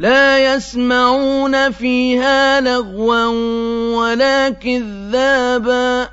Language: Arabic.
لا يسمعون فيها لغوا ولا كذابا